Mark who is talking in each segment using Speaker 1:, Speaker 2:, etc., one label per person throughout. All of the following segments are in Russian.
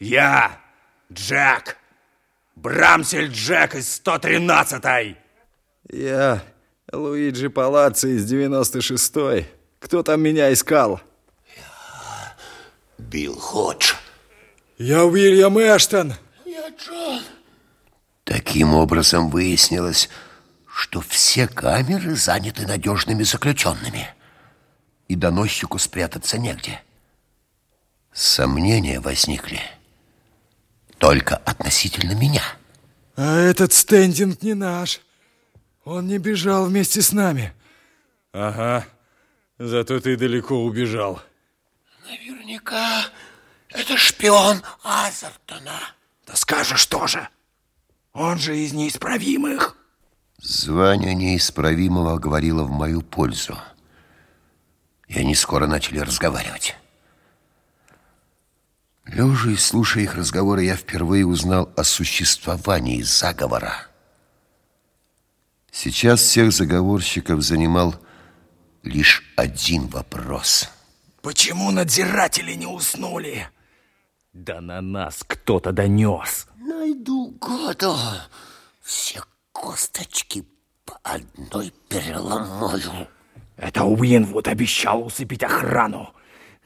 Speaker 1: Я, Джек, Брамсель Джек из 113-й.
Speaker 2: Я, Луиджи Палаццо из 96-й. Кто там меня искал?
Speaker 3: Я, Билл Ходж.
Speaker 2: Я Уильям Эштон.
Speaker 3: Я Джон. Таким образом выяснилось, что все камеры заняты надежными заключенными, и доносчику спрятаться негде. Сомнения возникли только относительно меня.
Speaker 2: А этот стендинг не наш. Он не бежал вместе с нами. Ага, зато ты далеко убежал.
Speaker 3: Наверняка это шпион Азертона.
Speaker 1: Да скажешь тоже. Он же из неисправимых.
Speaker 3: Звание неисправимого говорило в мою пользу. И они скоро начали разговаривать. Лежа и слушая их разговоры, я впервые узнал о существовании заговора. Сейчас всех заговорщиков занимал лишь один вопрос.
Speaker 1: Почему надзиратели не уснули? Да на нас кто-то донес.
Speaker 3: Найду году. Все косточки по одной переломаю.
Speaker 1: Это Уинвуд обещал усыпить охрану.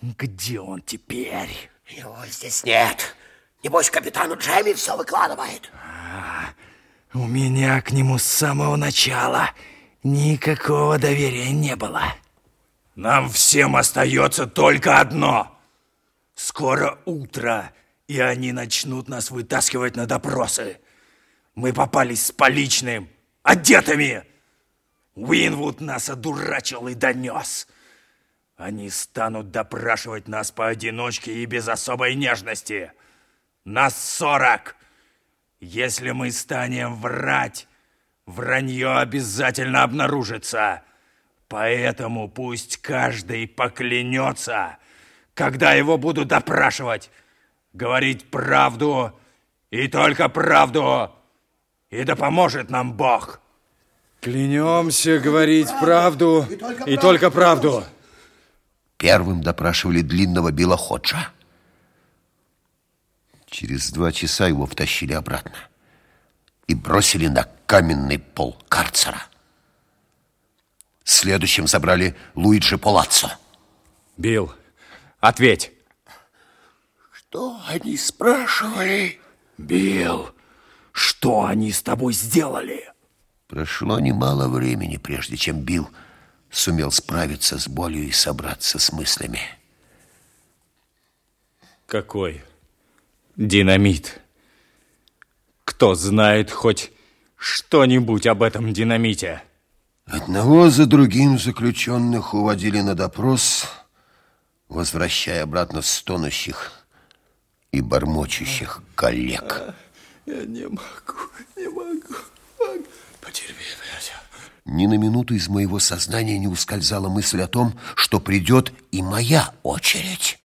Speaker 1: Где он теперь?
Speaker 3: Его здесь нет. Небось, капитану Джемми все выкладывает.
Speaker 1: А, у меня к нему с самого начала никакого доверия не было. Нам всем остается только одно. Скоро утро, и они начнут нас вытаскивать на допросы. Мы попались с поличным, одетыми. Уинвуд нас одурачил и донес. Они станут допрашивать нас поодиночке и без особой нежности. Нас сорок. Если мы станем врать, вранье обязательно обнаружится. Поэтому пусть каждый поклянется, когда его будут допрашивать, говорить правду и только правду, и да поможет нам Бог.
Speaker 2: Клянемся говорить правду, и только, и только правду.
Speaker 3: Первым допрашивали длинного Билла Ходжа. Через два часа его втащили обратно и бросили на каменный пол карцера. Следующим забрали Луиджи Палаццо.
Speaker 1: Билл, ответь.
Speaker 3: Что они спрашивали?
Speaker 1: Билл, что они с тобой сделали?
Speaker 3: Прошло немало времени, прежде чем Билл сумел справиться с болью и собраться с мыслями.
Speaker 1: Какой динамит? Кто знает хоть что-нибудь об этом динамите?
Speaker 3: Одного за другим заключенных уводили на допрос, возвращая обратно стонущих и бормочущих коллег.
Speaker 2: Я не могу, не могу.
Speaker 3: Потерпи, Ни на минуту из моего сознания не ускользала мысль о том, что придет и моя очередь.